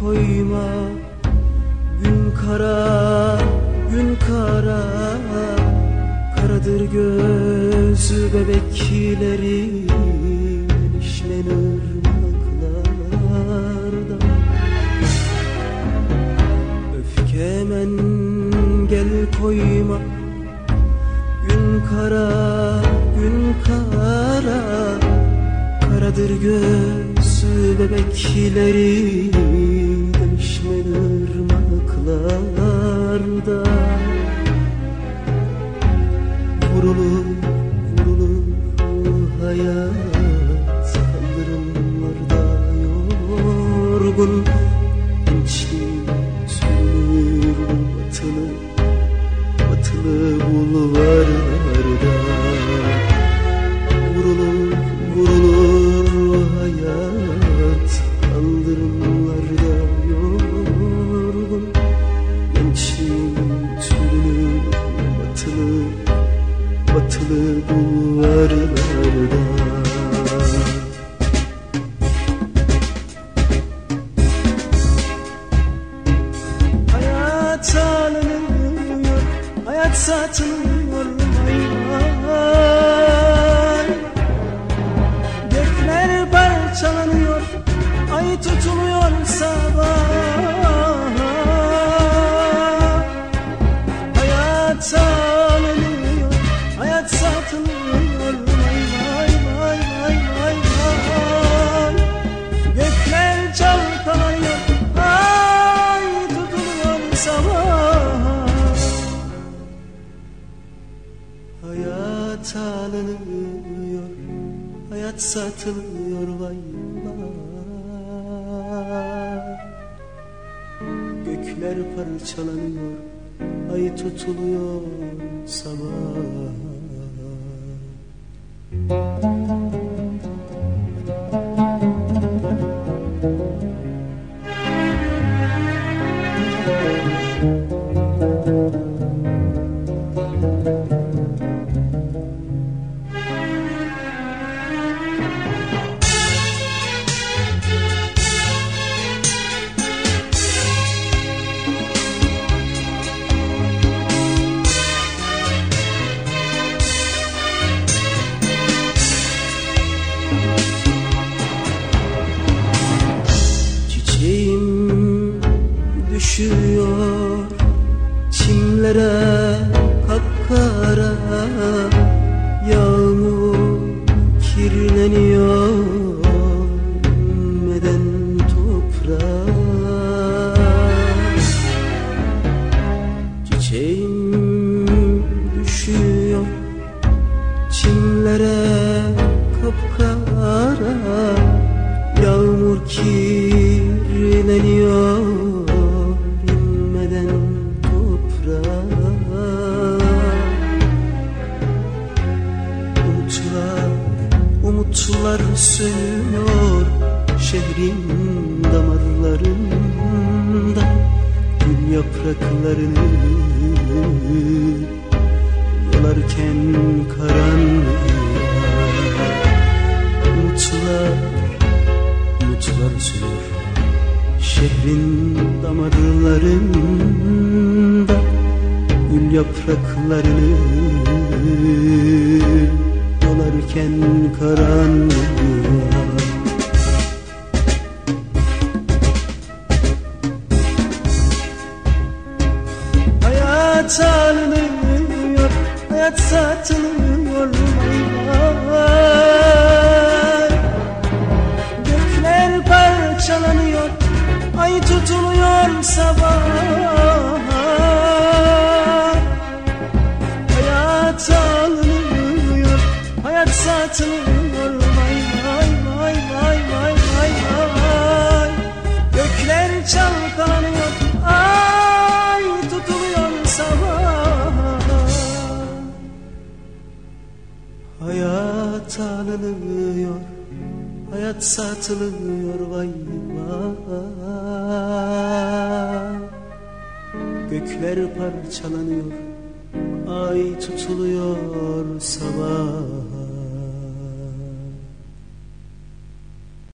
Koyma. Gün kara, gün kara. Karadır gözü bebekleri Gelişmen ırmaklarda Öfkemen gel koyma. Gün kara, gün kara. Karadır gözü bebekleri Değişmen ırmaklarda Vurulur, vurulur hayat Kaldırımlarda yorgun Gençliğim sürünür batılı Batılı bulvarlarda hayat satılıyor vay vay Gökler parçalanıyor, ay tutuluyor sabah çimlere kapkara Yağmur kirleniyor inmeden toprağa Çiçeğim düşüyor çimlere kapkara Yağmur kirleniyor sönüyor şehrin damarlarında Gül yapraklarını yolarken karanlığa Umutlar umutlar sönür Şehrin damarlarında Gül yapraklarını Dolarken karanlığa Hayat alınıyor Hayat satılıyor vay Gökler parçalanıyor Ay tutuluyor sabah Hayat satılıyor Vay vay vay vay vay vay vay. Gökler çalkalanıyor Ay tutuluyor sabah. Hayat alınıyor Hayat satılıyor vay vay. Gökler parçalanıyor Ay tutuluyor sabah